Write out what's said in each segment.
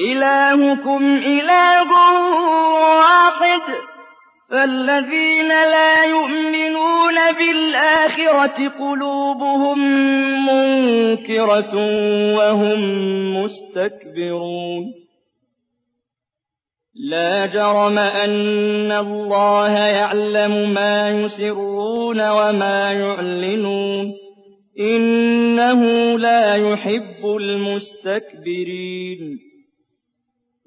إِلَٰهُكُمْ إِلَٰهٌ وَاحِدٌ ۚ فَالَّذِينَ لَا يُؤْمِنُونَ بِالْآخِرَةِ قُلُوبُهُم مُّنكِرَةٌ وَهُم مُّسْتَكْبِرُونَ. لَا جَرَمَ أَنَّ اللَّهَ يَعْلَمُ مَا يُسِرُّونَ وَمَا يُعْلِنُونَ ۚ. إِنَّهُ لَا يُحِبُّ الْمُسْتَكْبِرِينَ.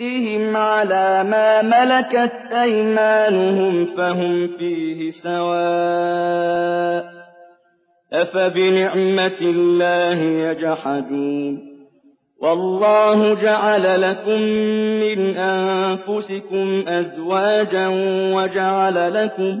رزقهم على ما ملكت أيمانهم فهم فيه سواء أفبنعمة الله يجحدون والله جعل لكم من أنفسكم أزواجا وجعل لكم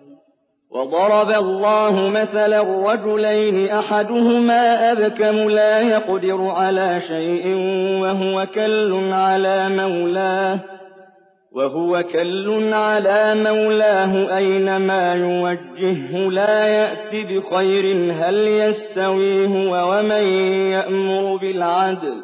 وضرب الله مثلا رجلين أحدهما أبكم لا يقدر على شيء وهو كل على مولاه وهو كل على مولاه أينما يوجهه لا يأت بخير هل يستوي هو ومن يأمر بالعدل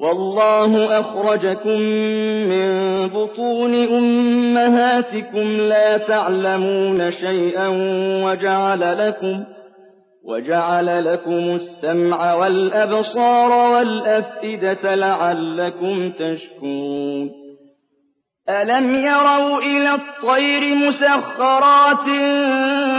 والله أخرجكم من بطون أمهاتكم لا تعلمون شيئا وجعل لكم وَجَعَلَ لَكُمُ السَّمْعَ وَالْأَبْصَارَ وَالْأَفْئِدَةَ لَعَلَّكُمْ تَشْكُرُونَ أَلَمْ يَرَوْا إِلَى الطَّيْرِ مُسَخَّرَاتٍ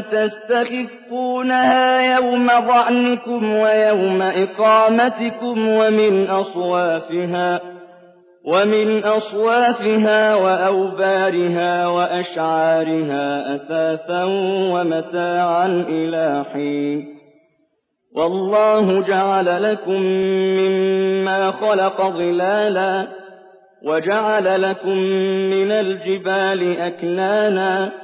تَسْتَخِفُّونَهَا يَوْمَ ظَعْنِكُمْ وَيَوْمَ إِقَامَتِكُمْ وَمِنْ أَصْوَافِهَا ومن أصوافها وأوبارها وأشعارها أثاثا ومتاعا إلى حين وَاللَّهُ جَعَلَ لَكُم مِّمَّا خَلَقَ ظِلَالًا وَجَعَلَ لَكُم مِّنَ الْجِبَالِ أَكْنَانًا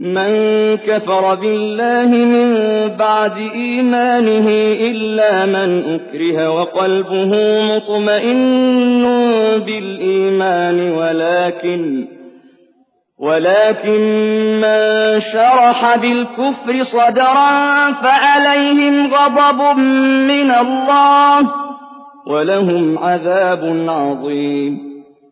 مَن كَفَرَ بِاللَّهِ مِن بَعْدِ إِيمَانِهِ إِلَّا مَنْ أُكْرِهَ وَقَلْبُهُ مُطْمَئِنٌّ بِالْإِيمَانِ وَلَٰكِن ولكن مَّن شَرَحَ بِالْكُفْرِ صَدْرًا فَعَلَيْهِمْ غَضَبٌ مِّنَ اللَّهِ وَلَهُمْ عَذَابٌ عَظِيمٌ.